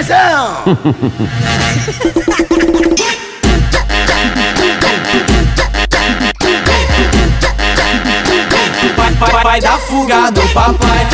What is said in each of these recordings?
Atenção! vai, vai, dar fuga no papai.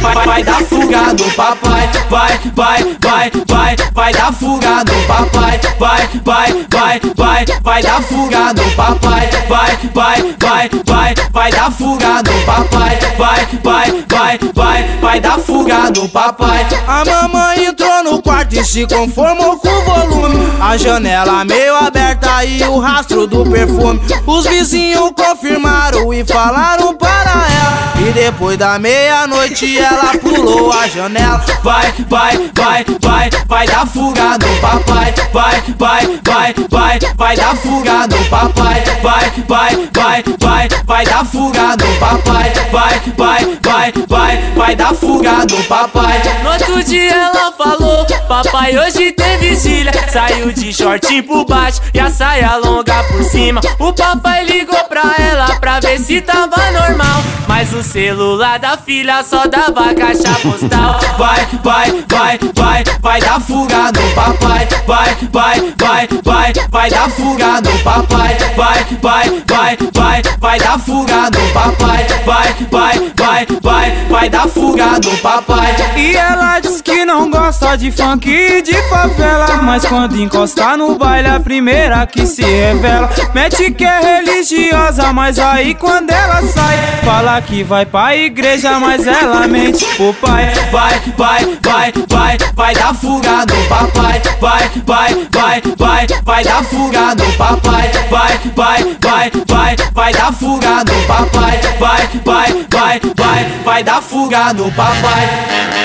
Vai, vai, dar fuga no papai. Vai, vai, vai, vai, vai dar fuga no papai. Vai, vai, vai, vai, vai dar fuga no papai. Vai, vai, vai, vai, vai dar fuga no papai. Vai, vai, vai, vai, vai dar fuga no papai. A mamãe entrou no quarto e se conformou com o volume. A janela meio aberta e o rastro do perfume. Os vizinhos confirmaram e falaram ela. E depois da meia-noite ela pulou a janela. Vai, vai, vai, vai, vai dar fuga no papai. Vai, vai, vai, vai, vai dar fuga no papai. Vai, vai, vai, vai, vai dar fuga no papai. Vai, vai, vai, vai, vai dar fuga no papai. No outro dia ela falou: Papai, hoje tem vigília. Saiu de shortinho por baixo e a saia longa por cima. O papai ligou pra ela pra ver se tava normal. Mas o celular da filha só dava caixa postal. Vai, vai, vai, vai, vai dar fuga no papai. Vai, vai, vai, vai, vai dar fuga no papai. Vai, vai, vai, vai, vai dar fuga no papai. Vai, vai, vai, vai, vai dar fuga no papai. E ela diz não gosta de funk e de favela. Mas quando encostar no baile, a primeira que se revela. Mete que é religiosa, mas aí quando ela sai, fala que vai pra igreja, mas ela mente pro pai. Vai, vai, vai, vai, vai dar fuga no papai. Vai, vai, vai, vai, vai dar fuga no papai. Vai, vai, vai, vai, vai dar fuga no papai. Vai, vai, vai, vai, vai dar fuga no papai.